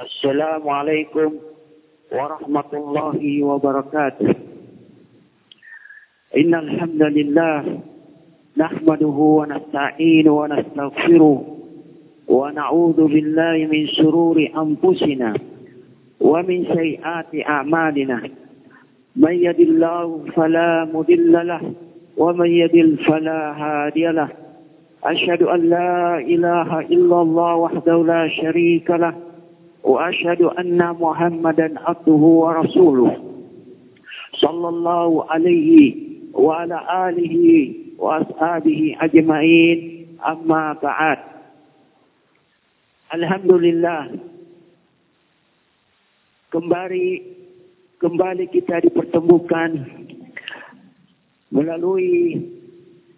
السلام عليكم ورحمة الله وبركاته. إن الحمد لله نحمده ونستعينه ونستغفره ونعوذ بالله من شرور أنفسنا ومن سيئات أعمالنا. من يد الله فلا مضل له ومن يدل فلا هادي له. أشهد أن لا إله إلا الله وحده لا شريك له وأشهد أن محمدا عبده ورسوله صلى الله عليه وعلى آله وأصحابه أجمعين أما بعد الحمد لله kembali kembali kita dipertemukan melalui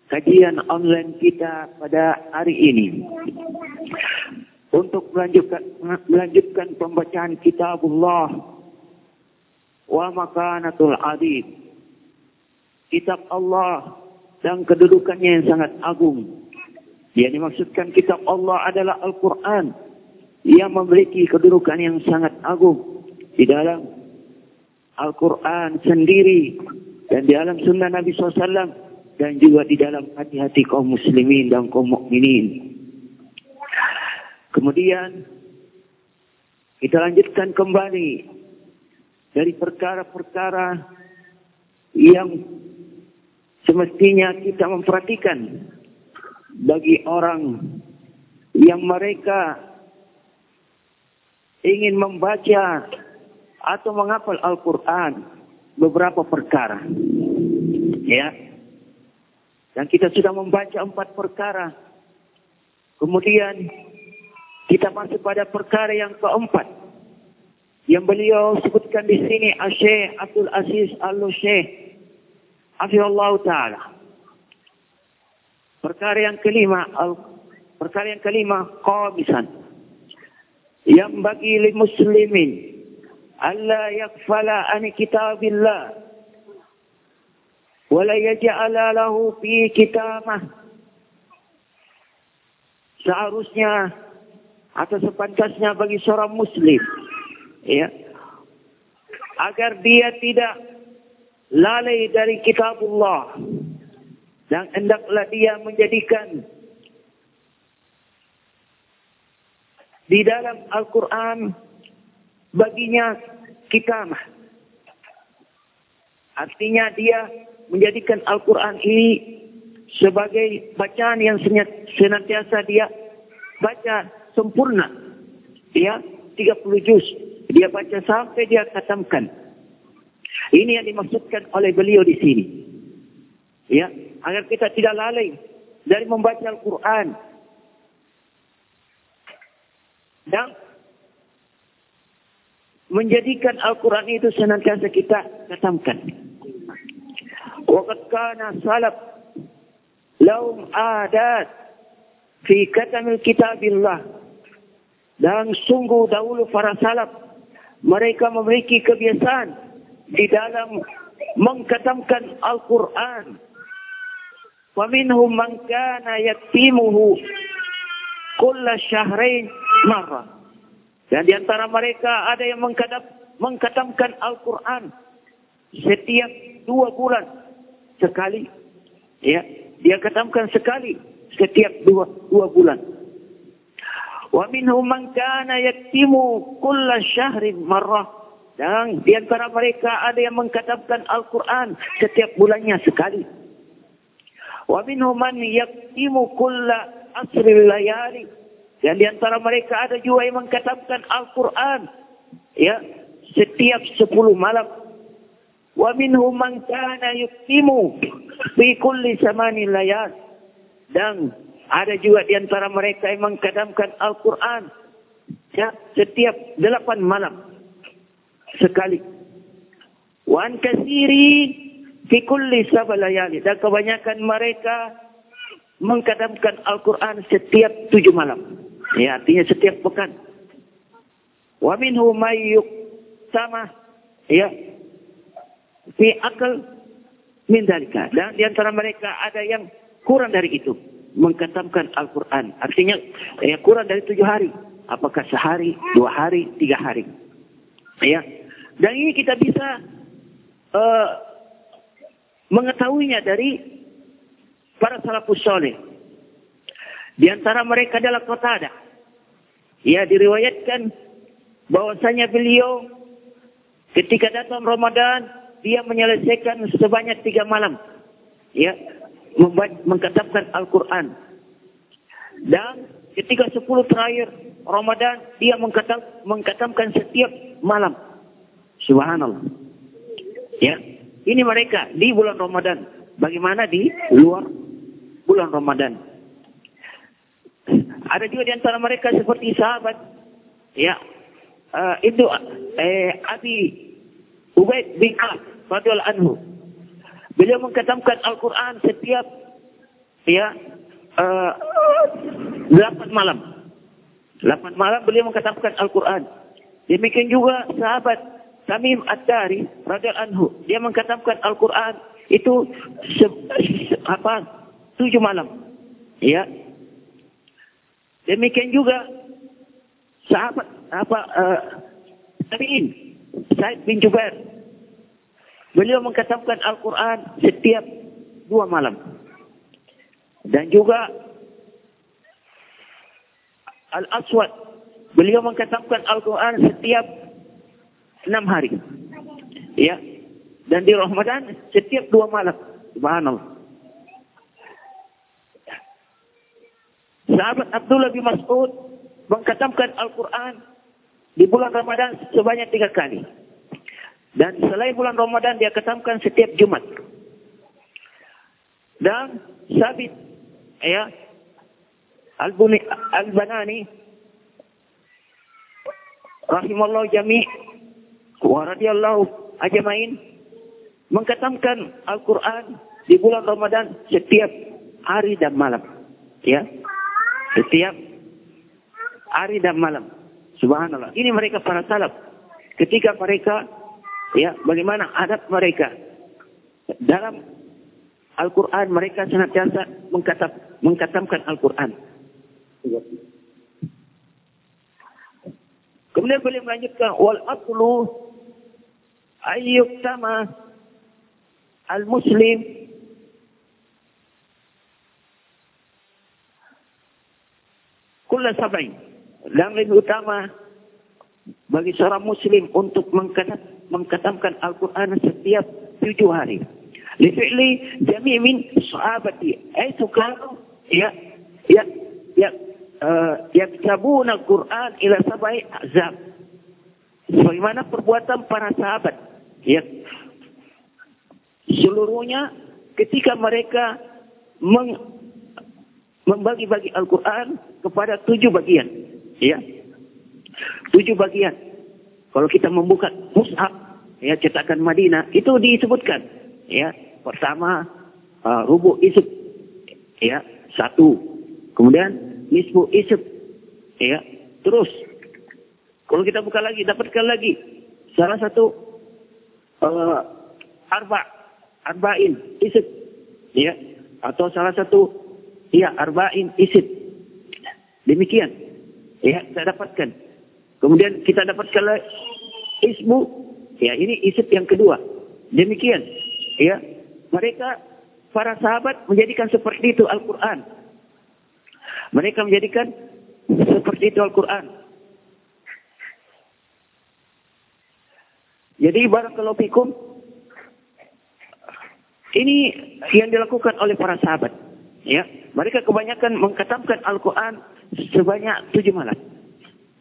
kajian online kita pada hari ini untuk melanjutkan melanjutkan pembacaan kitabullah wa makanatul adib kitab Allah dan kedudukannya yang sangat agung. Yang dimaksudkan kitab Allah adalah Al-Quran. Yang memiliki kedudukan yang sangat agung. Di dalam Al-Quran sendiri dan di dalam sunnah Nabi SAW dan juga di dalam hati-hati kaum muslimin dan kaum mukminin. Kemudian kita lanjutkan kembali dari perkara-perkara yang semestinya kita memperhatikan bagi orang yang mereka ingin membaca atau menghafal Al-Quran beberapa perkara. Ya. Dan kita sudah membaca empat perkara. Kemudian kita masuk pada perkara yang keempat. Yang beliau sebutkan di sini Asyik Abdul Aziz Al-Syekh. Afiyallah Ta'ala. Perkara yang kelima, perkara yang kelima, qamisan. Yang bagi muslimin alla yakfala an kitabillah wala yaj'ala lahu fi kitamah seharusnya atau sepantasnya bagi seorang muslim ya agar dia tidak lalai dari kitabullah dan hendaklah dia menjadikan di dalam Al-Quran baginya kitamah. Artinya dia menjadikan Al-Quran ini sebagai bacaan yang senantiasa dia baca sempurna. Ya, 30 juz. Dia baca sampai dia khatamkan. Ini yang dimaksudkan oleh beliau di sini. Ya, agar kita tidak lalai dari membaca Al-Quran. Dan menjadikan Al-Quran itu senantiasa kita khatamkan. Waqad kana salaf lahum adat fi katamil kitabillah. Dan sungguh dahulu para salaf mereka memiliki kebiasaan di dalam mengkatamkan Al-Quran. Minhum man kana yaktimuhu kulla syahrain marrah. Dan di antara mereka ada yang mengkadam, mengkatamkan Al-Quran setiap dua bulan sekali. Ya, dia katamkan sekali setiap dua, dua bulan. Wa minhum man kana yaktimu kulla syahrin marrah. Dan di antara mereka ada yang mengkatamkan Al-Quran setiap bulannya sekali. Wa minhum man yaktimu kulla asril layali. Dan di antara mereka ada juga yang mengkatamkan Al-Quran. Ya, setiap sepuluh malam. Wa minhum man kana yuktimu fi kulli samani layal. Dan ada juga di antara mereka yang mengkadamkan Al-Quran. Ya, setiap delapan malam. Sekali. Wan kasiri fi kulli sabalayali. Dan kebanyakan mereka mengkadamkan Al-Quran setiap tujuh malam. Ya, artinya setiap pekan. Wa minhu mayyuk sama ya fi akal min dalika. Dan di antara mereka ada yang kurang dari itu mengkatamkan Al-Quran. Artinya ya kurang dari tujuh hari apakah sehari, dua hari, tiga hari. Ya. Dan ini kita bisa uh, mengetahuinya dari para salafus soleh. Di antara mereka adalah Qatada. Ya diriwayatkan bahwasanya beliau ketika datang Ramadan dia menyelesaikan sebanyak tiga malam. Ya, mengkatamkan Al-Quran. Dan ketika sepuluh terakhir Ramadan dia mengkatam, setiap malam. Subhanallah. Ya, ini mereka di bulan Ramadan. Bagaimana di luar bulan Ramadan? Ada juga di antara mereka seperti sahabat, ya, uh, itu eh, Abi Ubaid bin Ka'ab radhiyallahu anhu. Beliau mengkatamkan Al-Quran setiap ya uh, delapan malam. Delapan malam beliau mengkatamkan Al-Quran. Demikian juga sahabat Tamim Ad-Dari radhiyallahu anhu, dia mengkatamkan Al-Qur'an itu se, se, apa? malam. Ya. Demikian juga sahabat apa uh, Tabi'in Said bin Jubair beliau mengkatamkan Al-Qur'an setiap dua malam. Dan juga Al-Aswad beliau mengkatamkan Al-Qur'an setiap enam hari. Ya. Dan di Ramadan setiap dua malam. Subhanallah. Sahabat Abdullah bin Mas'ud mengkatamkan Al-Quran di bulan Ramadan sebanyak tiga kali. Dan selain bulan Ramadan dia katamkan setiap Jumat. Dan Sabit ya Al-Banani rahimallahu jami' wa radhiyallahu ajmain mengkatamkan Al-Quran di bulan Ramadan setiap hari dan malam. Ya. Setiap hari dan malam. Subhanallah. Ini mereka para salaf. Ketika mereka ya bagaimana adab mereka dalam Al-Quran mereka senantiasa mengkatam, mengkatamkan Al-Quran. Kemudian beliau melanjutkan wal aslu ayyuktama al-muslim kulla sab'in. Yang lebih utama bagi seorang muslim untuk mengkatam, mengkatamkan Al-Quran setiap tujuh hari. Lifi'li jami' min sahabati. Ay sukaru ya ya ya uh, yaktabuna Quran ila sab'i azab. Sebagaimana perbuatan para sahabat Ya. Seluruhnya ketika mereka meng, membagi-bagi Al-Quran kepada tujuh bagian. Ya. Tujuh bagian. Kalau kita membuka mushaf, ya cetakan Madinah, itu disebutkan. Ya, pertama uh, rubuh isub, ya satu. Kemudian nisbu isub, ya terus. Kalau kita buka lagi, dapatkan lagi salah satu uh, arba arba'in isid ya atau salah satu ya arba'in isid demikian ya kita dapatkan kemudian kita dapatkan ismu. Ya ini isid yang kedua. Demikian. Ya mereka para sahabat menjadikan seperti itu Al-Qur'an. Mereka menjadikan seperti itu Al-Qur'an. Jadi barakallahu fikum ini yang dilakukan oleh para sahabat. Ya, mereka kebanyakan mengkatamkan Al-Quran sebanyak tujuh malam.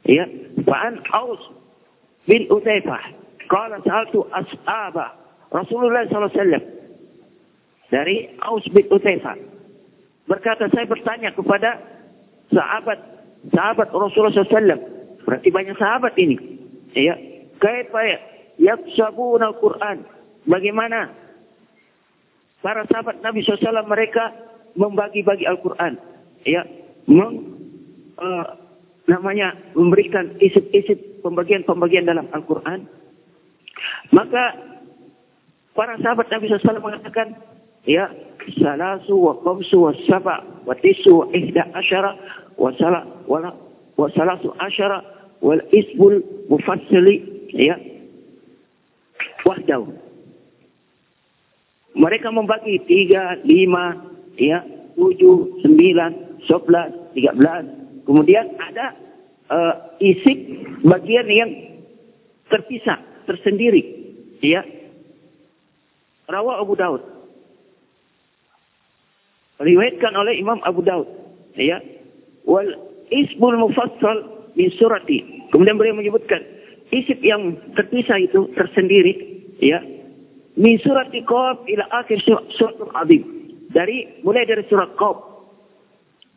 Ya, Fa'an Aus bin Utaifah. Kala satu ashaba Rasulullah SAW. Dari Aus bin Utaifah. Berkata, saya bertanya kepada sahabat sahabat Rasulullah SAW. Berarti banyak sahabat ini. Ya, kaifa yaksabuna Al-Quran. Bagaimana para sahabat Nabi SAW mereka membagi-bagi Al-Quran. Ya, meng, uh, namanya memberikan isip-isip pembagian-pembagian dalam Al-Quran. Maka para sahabat Nabi SAW mengatakan, ya, salasu wa qamsu wa saba wa tisu wa ihda asyara wa sala wa wa salasu asyara wal isbul mufassili ya wahdahu. Mereka membagi tiga, lima, ya, tujuh, sembilan, sebelas, tiga belas. Kemudian ada uh, isik bagian yang terpisah, tersendiri. Ya. Rawa Abu Daud. Riwayatkan oleh Imam Abu Daud. Ya. Wal isbul mufassal min surati. Kemudian beliau menyebutkan isib yang terpisah itu tersendiri ya min surat Qaf ila akhir surat Azim dari mulai dari surat Qaf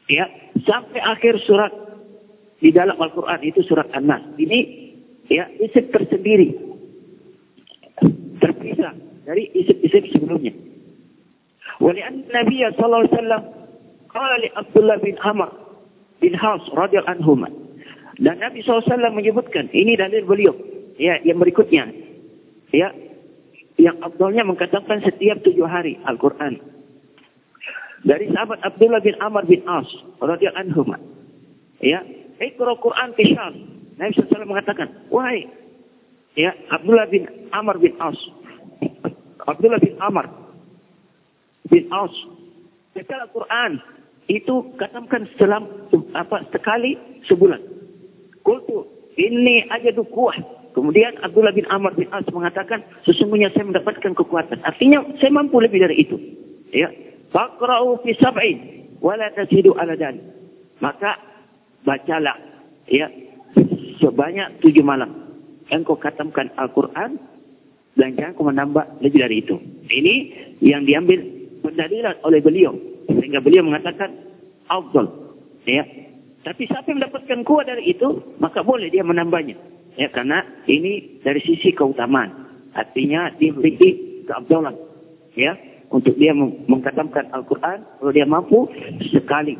Ya, sampai akhir surat di dalam Al-Qur'an itu surat An-Nas. Ini ya isip tersendiri. Terpisah dari isip-isip sebelumnya. Walian Nabi sallallahu alaihi wasallam qala li Abdullah bin Amr bin Haus radhiyallahu anhu Dan Nabi SAW menyebutkan, ini dalil beliau. Ya, yang berikutnya. Ya, yang Abdulnya mengatakan setiap tujuh hari Al-Quran. Dari sahabat Abdullah bin Amr bin As, radhiyallahu anhu. Ya, ikra Quran kishar. Nabi SAW mengatakan, wahai ya Abdullah bin Amr bin As, Abdullah bin Amr bin As, baca Al-Quran itu katakan selam apa sekali sebulan. Kultu, ini aja kuah. Kemudian Abdullah bin Amr bin As mengatakan, sesungguhnya saya mendapatkan kekuatan. Artinya saya mampu lebih dari itu. Ya. Faqra'u fi sab'in wala tazidu ala dan. Maka bacalah ya sebanyak tujuh malam. Engkau katamkan Al-Quran dan jangan kau menambah lebih dari itu. Ini yang diambil pendalilan oleh beliau. Sehingga beliau mengatakan, Afdal. Ya, tapi siapa yang mendapatkan kuat dari itu, maka boleh dia menambahnya. Ya, karena ini dari sisi keutamaan. Artinya dia memiliki keabdalan. Ya, untuk dia mengkatamkan Al-Quran, kalau dia mampu sekali,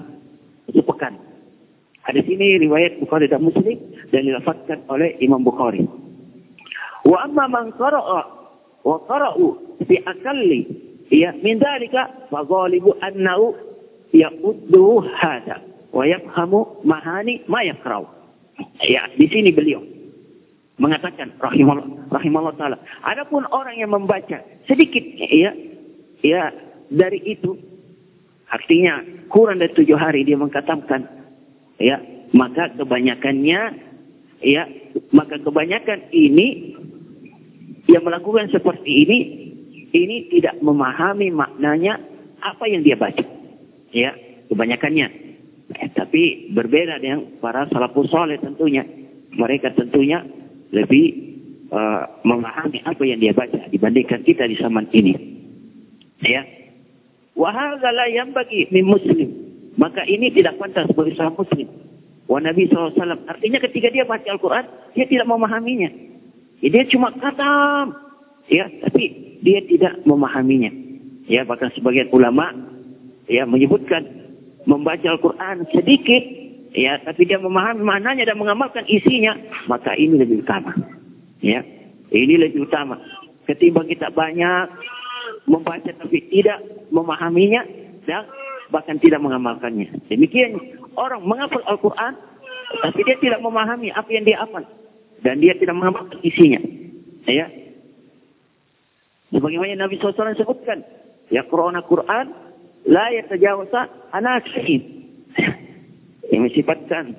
sepekan. Ada sini riwayat Bukhari dan Muslim dan dilafatkan oleh Imam Bukhari. Wa amma man qara'a wa qara'u fi akalli ya min dhalika fa ghalibu annahu yaquddu hadha wa yafhamu mahani ma yakrau. Ya, di sini beliau mengatakan rahimahullah rahimahullah taala. Adapun orang yang membaca sedikit ya ya dari itu artinya kurang dari tujuh hari dia mengkatamkan ya maka kebanyakannya ya maka kebanyakan ini yang melakukan seperti ini ini tidak memahami maknanya apa yang dia baca ya kebanyakannya Eh, tapi berbeda dengan para salafus soleh tentunya. Mereka tentunya lebih uh, memahami apa yang dia baca dibandingkan kita di zaman ini. Ya. Wahagala yang bagi min muslim. Maka ini tidak pantas bagi seorang muslim. Wa Nabi SAW. Artinya ketika dia baca Al-Quran, dia tidak memahaminya. Ya, dia cuma kata, ya, tapi dia tidak memahaminya. Ya, bahkan sebagian ulama ya menyebutkan membaca Al-Quran sedikit, ya, tapi dia memahami maknanya dan mengamalkan isinya, maka ini lebih utama. Ya, ini lebih utama. Ketimbang kita banyak membaca tapi tidak memahaminya dan bahkan tidak mengamalkannya. Demikian orang menghafal Al-Quran tapi dia tidak memahami apa yang dia hafal dan dia tidak mengamalkan isinya. Ya. Sebagaimana Nabi SAW sebutkan, ya Quran Quran la yatajawasa anaksihim. Yang mensifatkan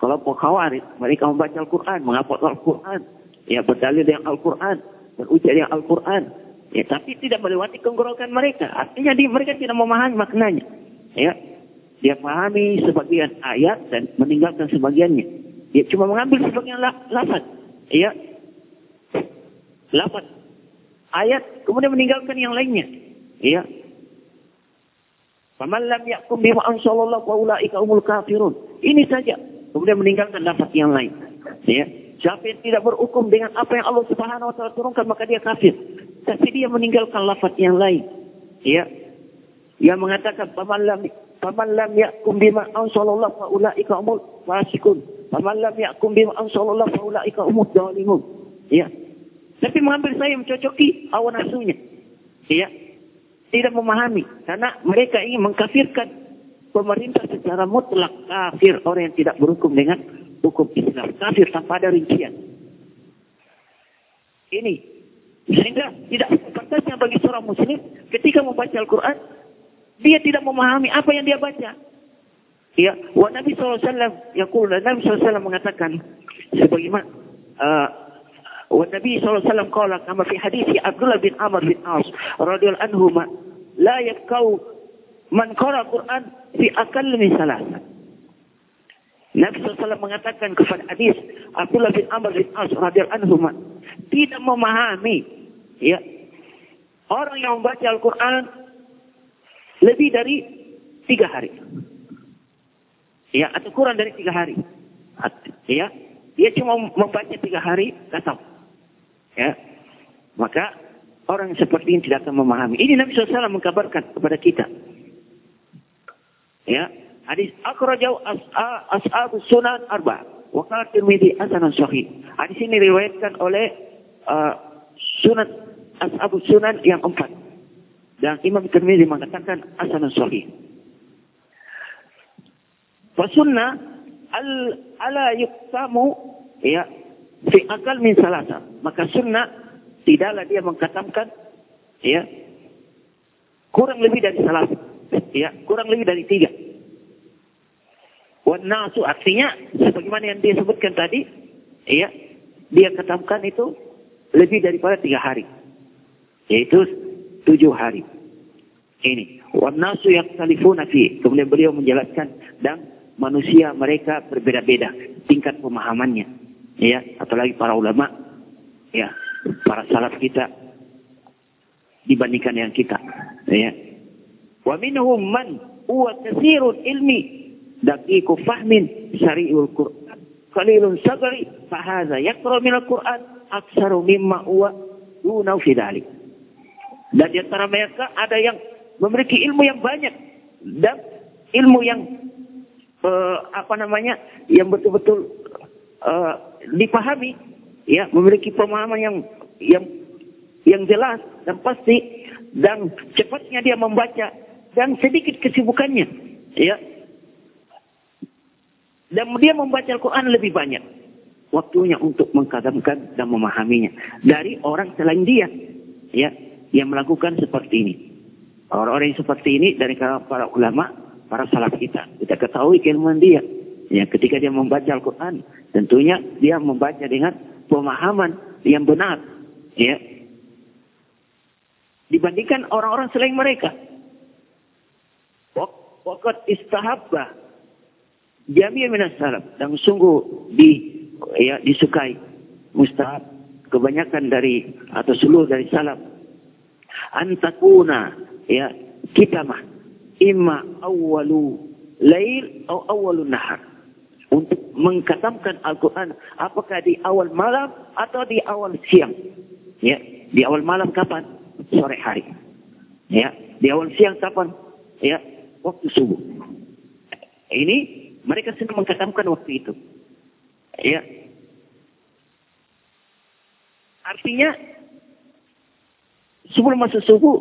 kelompok khawarij, mereka membaca Al-Quran, menghafal Al-Quran, ya berdalil dengan Al-Quran, berujar dengan Al-Quran, ya tapi tidak melewati tenggorokan mereka. Artinya dia, mereka tidak memahami maknanya. Ya, dia pahami sebagian ayat dan meninggalkan sebagiannya. Dia cuma mengambil sebagian lafaz, ya, lafaz ayat, kemudian meninggalkan yang lainnya. Ya, Faman lam yakum bima anzalallahu wa ulaika umul kafirun. Ini saja. Kemudian meninggalkan lafaz yang lain. Ya. Siapa yang tidak berukum dengan apa yang Allah Subhanahu wa taala turunkan maka dia kafir. Tapi dia meninggalkan lafaz yang lain. Ya. Yang mengatakan faman lam faman lam yakum bima anzalallahu wa ulaika umul fasikun. Faman lam yakum bima anzalallahu wa ulaika umul zalimun. Ya. Tapi mengambil saya mencocoki awan nafsunya. Ya tidak memahami karena mereka ingin mengkafirkan pemerintah secara mutlak kafir orang yang tidak berhukum dengan hukum Islam. Kafir tanpa ada rincian. Ini. Sehingga tidak pantasnya bagi seorang muslim ketika membaca Al-Quran, dia tidak memahami apa yang dia baca. Ya, wa Nabi SAW, yaqul, Nabi SAW mengatakan, sebagaimana, uh, wa Nabi SAW qala kama fi hadisi Abdullah bin Amr bin As radhiyallahu anhu la yakau man qara Quran fi akal min salasa. Nabi SAW mengatakan kepada hadis Abdullah bin Amr bin As radhiyallahu anhu tidak memahami ya. Orang yang membaca Al-Quran lebih dari tiga hari. Ya atau kurang dari tiga hari. Ya. Dia cuma membaca tiga hari kata ya. Maka orang seperti ini tidak akan memahami. Ini Nabi SAW mengkabarkan kepada kita. Ya. Hadis akrajau ashabu sunan arba. Wa qala tirmidzi hasanan hadis ini diriwayatkan oleh uh, sunan ashabu sunan yang empat dan Imam Tirmidzi mengatakan hasanan sahih Fasunnah al ala yuktamu ya fi akal min salasa. Maka sunnah tidaklah dia mengkatamkan ya kurang lebih dari salasa. Ya, kurang lebih dari tiga. Wan nasu artinya sebagaimana yang dia sebutkan tadi, ya, dia katamkan itu lebih daripada tiga hari. Yaitu tujuh hari. Ini. Wan nasu yang talifuna fi. Kemudian beliau menjelaskan dan manusia mereka berbeda-beda tingkat pemahamannya ya apalagi para ulama ya para salaf kita dibandingkan yang kita ya wa minhum man huwa katsirul ilmi daqiqu fahmin syari'ul qur'an qalilun sagari fa hadha yaqra min al-qur'an aktsaru mimma huwa duna fi dhalik dan di antara mereka ada yang memiliki ilmu yang banyak dan ilmu yang uh, apa namanya yang betul-betul uh, dipahami ya memiliki pemahaman yang yang yang jelas dan pasti dan cepatnya dia membaca dan sedikit kesibukannya ya. Dan dia membaca Al-Quran lebih banyak waktunya untuk mengkadamkan dan memahaminya dari orang selain dia ya yang melakukan seperti ini orang-orang yang seperti ini dari para ulama para salaf kita. Kita ketahui keilmuan dia. Ya, ketika dia membaca Al-Quran, tentunya dia membaca dengan pemahaman yang benar. Ya. Dibandingkan orang-orang selain mereka. Wakat istahabba jami'a minas salaf. Dan sungguh di, ya, disukai. Mustahab. Kebanyakan dari, atau seluruh dari salaf. Antakuna, ya, kita mah imma awwalu lail atau awwalu nahar. Untuk mengkatamkan Al-Quran apakah di awal malam atau di awal siang. Ya, di awal malam kapan? Sore hari. Ya, di awal siang kapan? Ya, waktu subuh. Ini mereka sedang mengkatamkan waktu itu. Ya. Artinya sebelum masuk subuh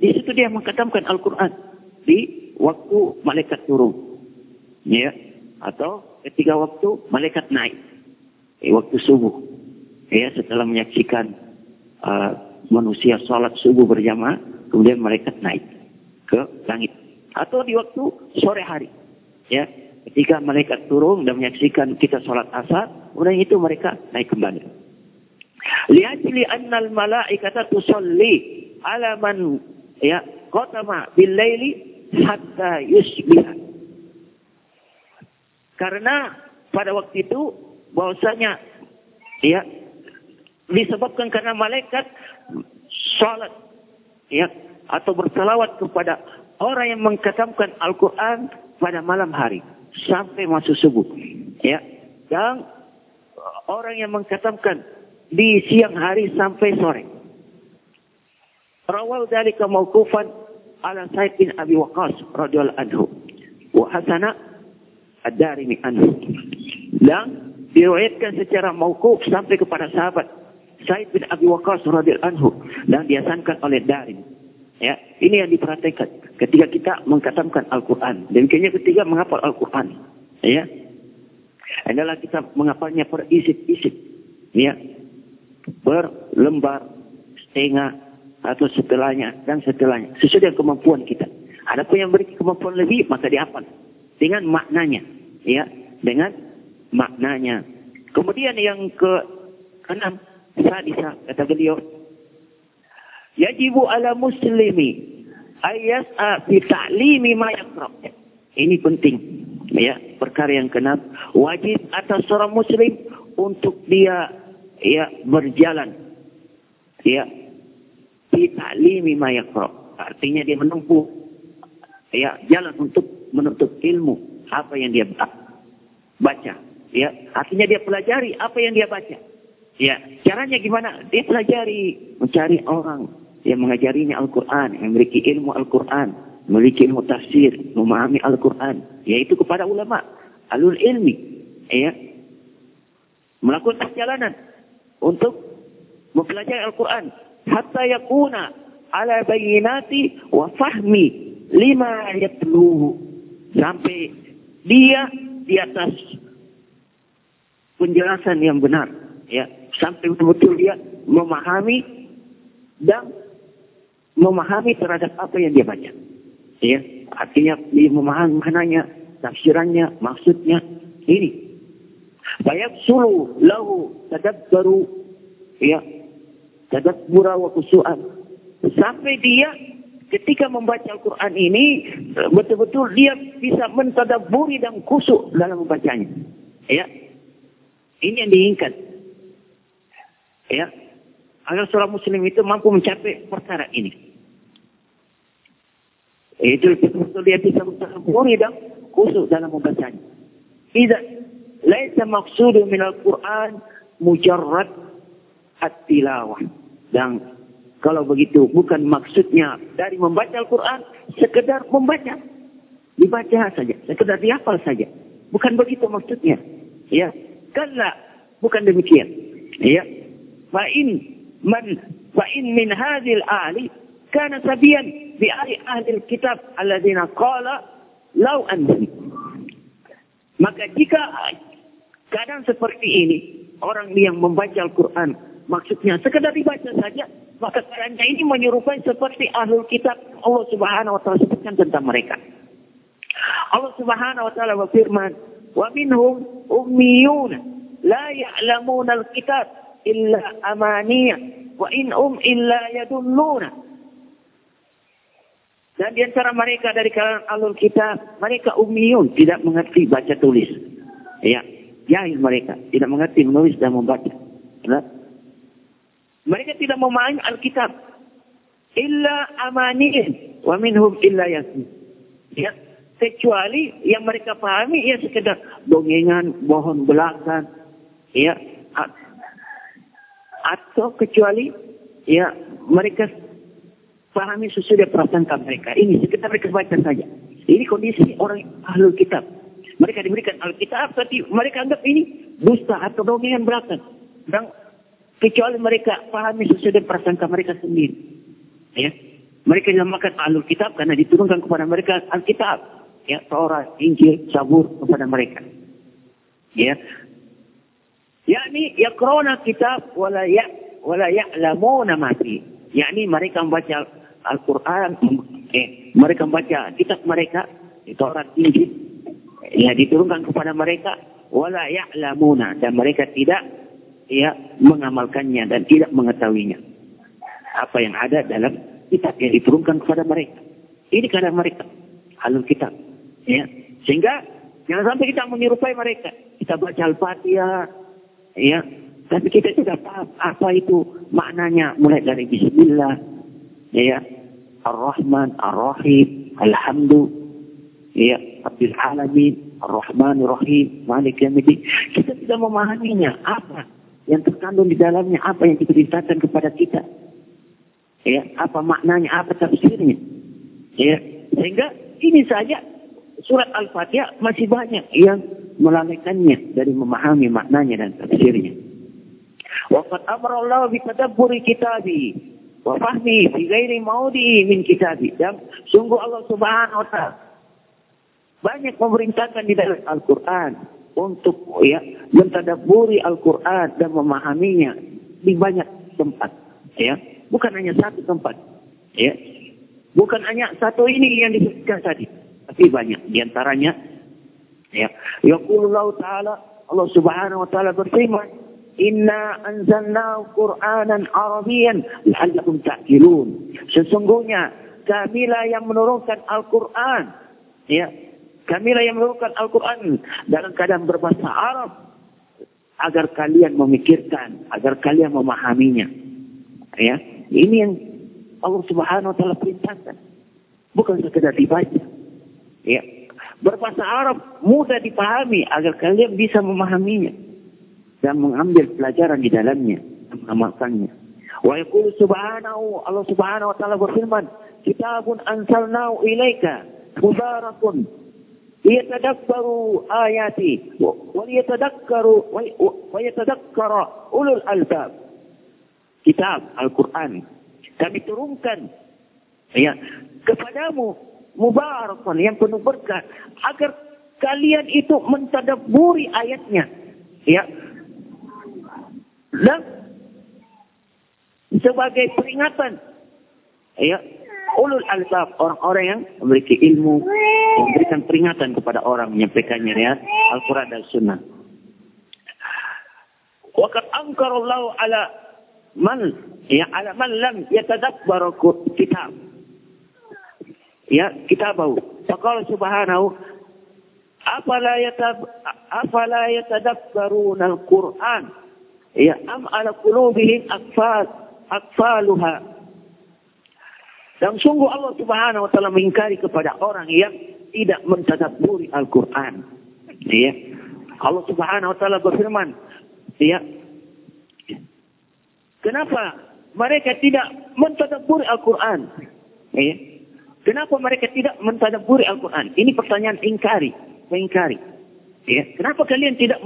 di situ dia mengkatamkan Al-Quran di waktu malaikat turun. Ya, atau ketika waktu malaikat naik. di waktu subuh. Ya, setelah menyaksikan uh, manusia sholat subuh berjamaah, kemudian malaikat naik ke langit. Atau di waktu sore hari. Ya, ketika malaikat turun dan menyaksikan kita sholat asar, kemudian itu mereka naik kembali. Lihatli annal malaikata tusalli ala man ya qatama bil laili hatta yusbih. Karena pada waktu itu bahwasanya ya disebabkan karena malaikat salat ya atau bersalawat kepada orang yang mengkatamkan Al-Qur'an pada malam hari sampai masuk subuh ya dan orang yang mengkatamkan di siang hari sampai sore. Rawal dari kemauqufan ala Said bin Abi Waqqas radhiyallahu anhu wa hasana ad-Darimi anhu. Dan diriwayatkan secara mauquf sampai kepada sahabat Said bin Abi Waqqas radhiyallahu anhu dan diasankan oleh Darim. Ya, ini yang diperhatikan ketika kita mengkatamkan Al-Quran. Demikiannya ketiga menghafal Al-Quran. Ya, adalah kita menghafalnya per isip-isip. Ya, berlembar, setengah, atau setelahnya, dan setelahnya. Sesuai dengan kemampuan kita. Ada pun yang memiliki kemampuan lebih, maka dihafal. Dengan maknanya. Ya, dengan maknanya. Kemudian yang ke enam, sadisa, kata beliau, Yajibu ala muslimi ayas'a fi ta'limi ma. Ini penting. Ya, perkara yang keenam, wajib atas seorang muslim untuk dia ya berjalan ya fi ta'limi ma yaqra. Artinya dia menempuh ya jalan untuk menuntut ilmu apa yang dia baca. Ya, artinya dia pelajari apa yang dia baca. Ya, caranya gimana? Dia pelajari, mencari orang yang mengajarinya Al-Quran, yang memiliki ilmu Al-Quran, memiliki ilmu tafsir, memahami Al-Quran, yaitu kepada ulama, alul ilmi, ya, melakukan perjalanan untuk mempelajari Al-Quran, hatta yakuna ala bayinati wa fahmi lima yatluhu sampai dia di atas penjelasan yang benar ya sampai betul-betul dia memahami dan memahami terhadap apa yang dia baca. Ya, artinya dia memahami maknanya, tafsirannya, maksudnya ini. Sulu lahu tadabbaru ya tadabbura wa kusu'an. Sampai dia ketika membaca Al-Quran ini betul-betul dia bisa mentadaburi dan kusuk dalam membacanya. Ya. Ini yang diinginkan. Ya, agar seorang muslim itu mampu mencapai perkara ini. Itu betul-betul dia bisa mentadaburi dan khusus dalam membacanya. Tidak, Laisa maksudu minal Quran mujarrad at-tilawah. Dan kalau begitu bukan maksudnya dari membaca Al-Quran sekedar membaca. Dibaca saja, sekedar dihafal saja. Bukan begitu maksudnya. Ya, karena bukan demikian. Ya. Fa in man fa in min hadhil ali kana sabian bi ali ahli kitab alladina qala law anhum. Maka jika keadaan seperti ini orang yang membaca Al-Quran maksudnya sekedar dibaca saja maka keadaannya ini menyerupai seperti ahlul kitab Allah Subhanahu wa taala sebutkan tentang mereka Allah Subhanahu wa taala berfirman wa minhum ummiyun la ya'lamuna al-kitab illa amaniyah wa in um illa yadulluna. Dan di antara mereka dari kalangan alul kita, mereka ummiyun, tidak mengerti baca tulis. Ya, jahil mereka, tidak mengerti menulis dan membaca. Ya. Mereka tidak memahami Alkitab. Illa amaniyin wa minhum illa yasin. Ya, kecuali yang mereka pahami ya sekedar dongengan, bohong belakang, ya, atau kecuali ya mereka pahami sesuai prasangka mereka. Ini sekitar mereka baca saja. Ini kondisi orang ahlul kitab. Mereka diberikan Alkitab, tapi mereka anggap ini dusta atau dongengan belakang. Dan kecuali mereka pahami sesuai prasangka mereka sendiri. Ya. Mereka dinamakan ahlul kitab karena diturunkan kepada mereka Alkitab. Ya, Taurat, Injil, Sabur kepada mereka. Ya, yakni yaqra'una kitab wala ya wala ya'lamuna ma fi yakni mereka membaca Al-Qur'an eh mereka membaca kitab mereka Taurat Injil ya diturunkan kepada mereka wala ya'lamuna dan mereka tidak ya mengamalkannya dan tidak mengetahuinya. Apa yang ada dalam kitab yang diturunkan kepada mereka. Ini karena mereka halul kitab ya. Sehingga jangan sampai kita menyerupai mereka. Kita baca Al-Fatihah ya. Tapi kita tidak paham apa itu maknanya. Mulai dari Bismillah ya. Ar-Rahman Ar-Rahim Alhamdulillah ya Rabbil Alamin Ar-Rahman Ar-Rahim Malik Yamidin kita tidak memahaminya. Apa yang terkandung di dalamnya? Apa yang diberitakan kepada kita? Ya apa maknanya? Apa tafsirnya? Ya sehingga ini saja surat Al-Fatihah masih banyak yang melalaikannya dari memahami maknanya dan tafsirnya. Waqad amara Allah bi tadabburi kitabi wa fahmi fi ghairi maudi min kitabi. Dan sungguh Allah Subhanahu wa taala banyak memerintahkan di dalam Al-Qur'an untuk ya mentadaburi Al-Qur'an dan memahaminya di banyak tempat ya. Bukan hanya satu tempat ya. Bukan hanya satu ini yang disebutkan tadi tapi banyak di antaranya ya. Yaqulullahu taala Allah Subhanahu wa taala berfirman Inna anzalna Qur'anan Arabian la'allakum ta'qilun. Sesungguhnya kamilah yang menurunkan Al-Qur'an ya Kamilah yang menurunkan Al-Quran dalam keadaan berbahasa Arab agar kalian memikirkan, agar kalian memahaminya. Ya, ini yang Allah Subhanahu wa taala perintahkan. Bukan sekedar dibaca. Ya. Berbahasa Arab mudah dipahami agar kalian bisa memahaminya dan mengambil pelajaran di dalamnya, mengamalkannya. Wa yaqulu subhanahu Allah Subhanahu wa taala berfirman, "Kitabun ansalnahu ilaika mubarakun ليتدبروا آياتي وليتذكروا ويتذكر أولو الألباب kitab Al-Quran kami turunkan ya kepadamu mubarakun yang penuh berkah agar kalian itu mentadaburi ayatnya ya dan sebagai peringatan ya ulul albab orang-orang yang memiliki ilmu memberikan peringatan kepada orang menyampaikannya ya Al-Quran dan Sunnah. Waqad angkarallahu ala man ya ala man lam yatadabbaru kitab. Ya, kitabahu. Faqala subhanahu afala yatab afala yatadabbaruna al-Qur'an ya am ala qulubihim aqfal aqfaluha dan sungguh Allah Subhanahu wa taala mengingkari kepada orang yang tidak mentadabburi Al-Qur'an. Ya. Allah Subhanahu wa taala berfirman, ya. Kenapa mereka tidak mentadabburi Al-Qur'an? Ya. Kenapa mereka tidak mentadabburi Al-Qur'an? Ini pertanyaan ingkari, mengingkari. Ya. Kenapa kalian tidak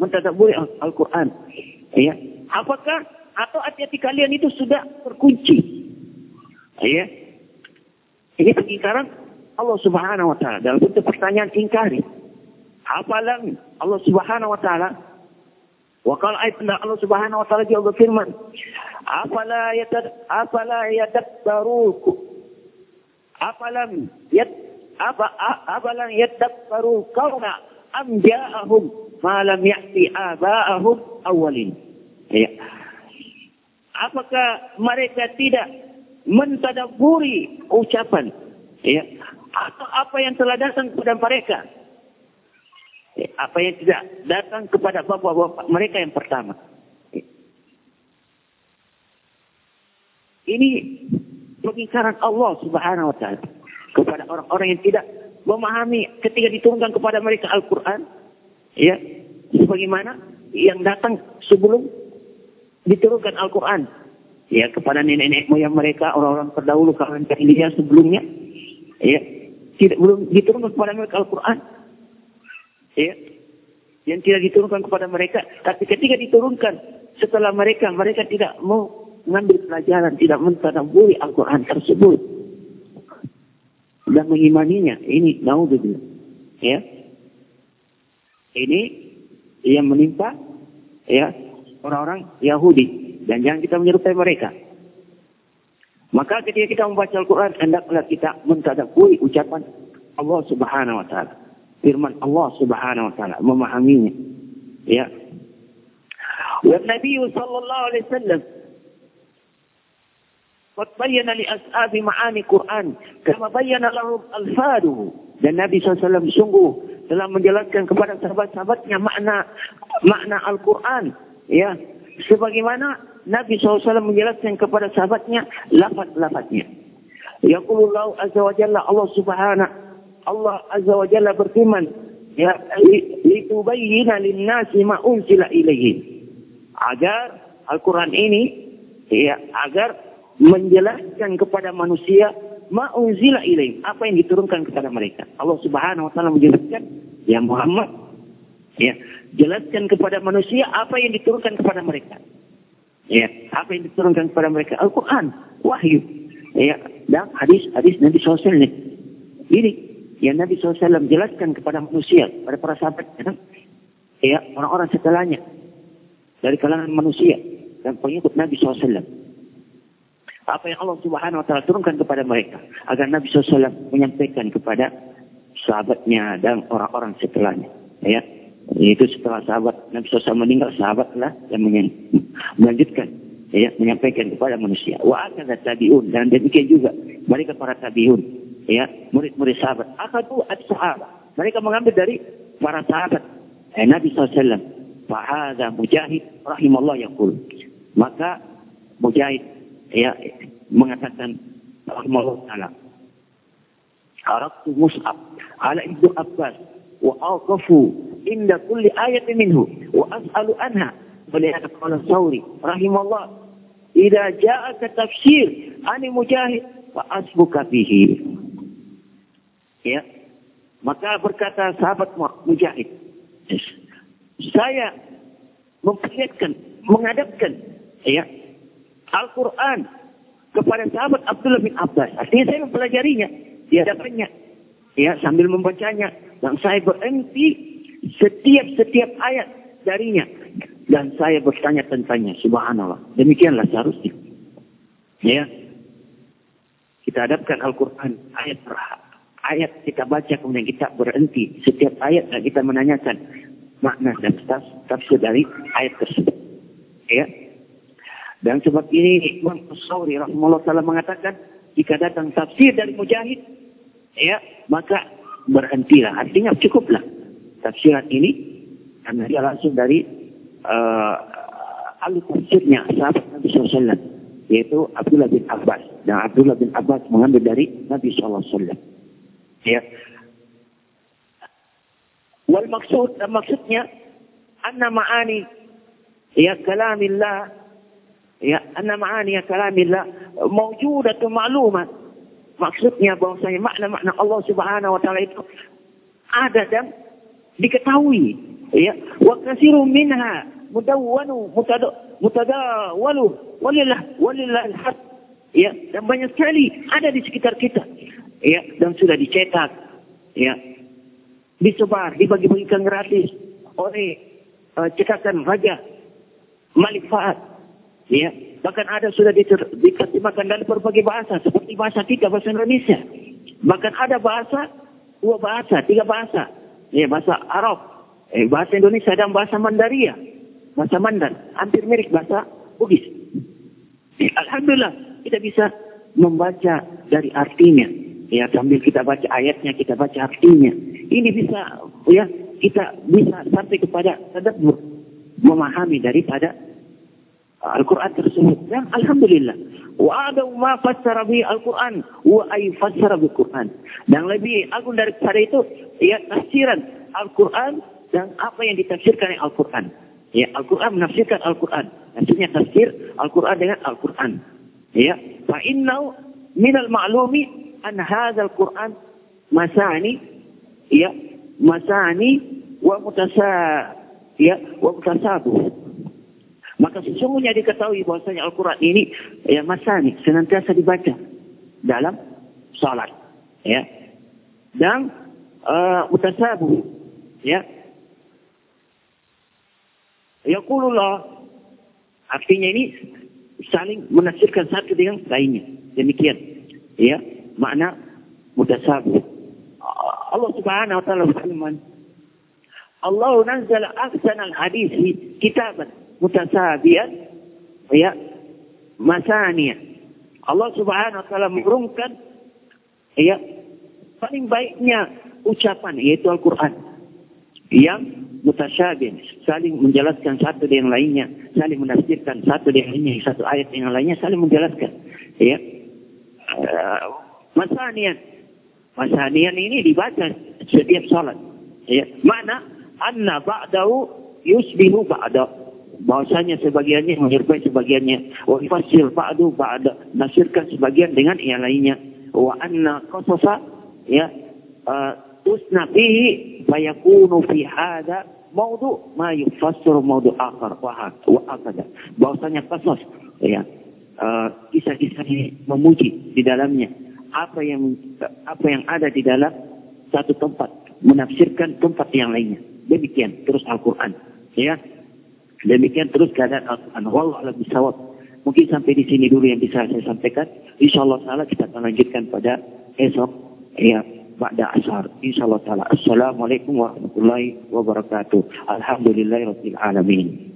mentadabburi Al-Qur'an? Ya. Apakah atau hati-hati kalian itu sudah terkunci? Ya. Ini pengingkaran Allah Subhanahu wa taala dalam bentuk pertanyaan ingkari. Apalang Allah Subhanahu wa taala wa qala ayatna Allah Subhanahu wa taala juga berfirman, "Afala yatad afala yadabbaru apalam yat apa apalam yadabbaru kauna am ja'ahum ma lam ya'ti aba'ahum awwalin." Ya. Apakah mereka tidak mentadaburi ucapan ya atau apa yang telah datang kepada mereka. Ya, apa yang tidak datang kepada bapak-bapak mereka yang pertama. Ya. ini pengingkaran Allah Subhanahu wa taala kepada orang-orang yang tidak memahami ketika diturunkan kepada mereka Al-Qur'an ya sebagaimana yang datang sebelum diturunkan Al-Qur'an ya kepada nenek-nenek moyang mereka orang-orang terdahulu kawan jahiliyah sebelumnya. Ya tidak belum diturunkan kepada mereka Al-Qur'an. Ya yang tidak diturunkan kepada mereka. Tapi ketika diturunkan setelah mereka mereka tidak mau mengambil pelajaran tidak mentadaburi Al-Qur'an tersebut. Dan mengimaninya ini naudzubillah. Ya ini yang menimpa ya orang-orang Yahudi dan jangan kita menyerupai mereka. Maka ketika kita membaca Al-Quran, hendaklah kita mentadaburi ucapan Allah Subhanahu Wa Taala, firman Allah Subhanahu Wa Taala, memahaminya. Ya. Dan Nabi Sallallahu Alaihi Wasallam قد بين لأصحاب معاني القرآن كما بين لهم ألفاظه dan Nabi SAW sungguh telah menjelaskan kepada sahabat-sahabatnya makna makna Al-Quran ya sebagaimana Nabi SAW menjelaskan kepada sahabatnya lafaz-lafaznya. Yaqulullahu azza wa jalla Allah subhanahu Allah azza wa jalla berfirman ya litubayyana lin-nasi ma unzila ilaihim. Agar Al-Qur'an ini ya agar menjelaskan kepada manusia ma unzila ilaihim, apa yang diturunkan kepada mereka. Allah Subhanahu wa taala menjelaskan ya Muhammad ya jelaskan kepada manusia apa yang diturunkan kepada mereka. Ya, apa yang diturunkan kepada mereka? Al-Quran, wahyu. Ya, dan hadis-hadis Nabi SAW. Ini yang Nabi SAW jelaskan kepada manusia, kepada para sahabat. Ya, ya orang-orang setelahnya. Dari kalangan manusia. Dan pengikut Nabi SAW. Apa yang Allah Subhanahu Wa Taala turunkan kepada mereka agar Nabi SAW menyampaikan kepada sahabatnya dan orang-orang setelahnya. Ya, itu setelah sahabat Nabi SAW meninggal sahabatlah yang melanjutkan ya menyampaikan kepada manusia. Wa akada tabiun dan demikian juga mereka para tabiun ya murid-murid sahabat. Akadu at sahabat. Mereka mengambil dari para sahabat eh, Nabi SAW. Fahada mujahid rahimallah yaqul. Maka mujahid ya mengatakan rahimahullah taala Araktu Mus'ab ala Ibnu Abbas wa awqafu inda kulli ayatin minhu wa as'alu anha ولهذا قال الثوري رحمه الله إذا جاءك تفسير عن مجاهد فأسبك فيه ya maka berkata sahabat mujahid saya memperlihatkan menghadapkan ya Al-Quran kepada sahabat Abdullah bin Abbas. Artinya saya mempelajarinya di hadapannya. Ya, sambil membacanya. Dan saya berhenti setiap-setiap ayat darinya. Dan saya bertanya tentangnya. Subhanallah. Demikianlah seharusnya. Ya. Kita hadapkan Al-Quran ayat per ayat kita baca kemudian kita berhenti setiap ayat dan kita menanyakan makna dan tafsir dari ayat tersebut. Ya, dan sebab ini Imam Sauri rahimahullah taala mengatakan jika datang tafsir dari Mujahid ya maka berhentilah. Artinya cukuplah. Tafsiran ini karena dia langsung dari uh, ahli tafsirnya sahabat Nabi SAW yaitu Abdullah bin Abbas. Dan Abdullah bin Abbas mengambil dari Nabi SAW ya. Wal maksud dan maksudnya anna ma'ani ya kalamillah ya anna ma'ani kalamillah mawjudatun ma'lumah maksudnya bahwasanya makna-makna Allah Subhanahu wa taala itu ada dan diketahui ya. Wa katsirun minha mudawwanu mutadawalu walillah walillah alhaq ya. Dan banyak sekali ada di sekitar kita ya dan sudah dicetak ya. Disebar dibagi-bagikan gratis oleh uh, cetakan Raja Malik Fahad Ya, bahkan ada sudah diterjemahkan dalam berbagai bahasa seperti bahasa kita bahasa Indonesia. Bahkan ada bahasa dua bahasa, tiga bahasa. Ya, bahasa Arab, eh, bahasa Indonesia dan bahasa Mandaria. Bahasa Mandan, hampir mirip bahasa Bugis. Ya, Alhamdulillah kita bisa membaca dari artinya. Ya, sambil kita baca ayatnya, kita baca artinya. Ini bisa ya kita bisa sampai kepada tadabbur memahami daripada Al-Quran tersebut. Dan Alhamdulillah. Wa ada ma fassara bi Al-Quran. Wa ay fassara bi Quran. Dan lebih agung daripada itu, ya tafsiran Al-Quran dan apa yang ditafsirkan oleh Al-Quran. Ya, Al-Quran menafsirkan Al-Quran. Maksudnya tafsir Al-Quran dengan Al-Quran. Ya, fa innahu min al-ma'lumi an hadha Al-Quran masani ya masani wa mutasa ya wa mutasabu maka sesungguhnya diketahui bahwasanya Al-Quran ini ya masani senantiasa dibaca dalam salat. Ya. Dan uh, mutasabu ya. Yaqulullah artinya ini saling menafsirkan satu dengan lainnya. Demikian. Ya, makna mutasabu. Allah Subhanahu wa taala berfirman, Allah nazzala ahsanal hadisi kitaban mutasabian ya masania. Allah Subhanahu wa taala mengurungkan ya paling baiknya ucapan yaitu Al-Qur'an yang mutasyabih saling menjelaskan satu dengan lainnya saling menafsirkan satu dengan lainnya satu ayat dengan lainnya saling menjelaskan ya. Uh, masanian masanian ini dibaca setiap salat ya. Mana anna ba'dahu yusbihu ba'dahu bahwasanya sebagiannya menyerupai sebagiannya wa yufassir ba'du ba'da nasirkan sebagian dengan yang lainnya wa anna qasasa ya uh, tusna fihi fayakunu fi hada maudhu ma yufassiru maudhu akhar wa akada. Bahwasanya qasas ya uh, kisah-kisah ini memuji di dalamnya apa yang apa yang ada di dalam satu tempat menafsirkan tempat yang lainnya. Demikian terus Al-Qur'an ya. Demikian terus keadaan. Wallah alam bisawab. Mungkin sampai di sini dulu yang bisa saya sampaikan. InsyaAllah ta'ala kita akan lanjutkan pada esok. Ya, Ba'da asar. InsyaAllah ta'ala. Assalamualaikum warahmatullahi wabarakatuh. Alhamdulillahirrahmanirrahim.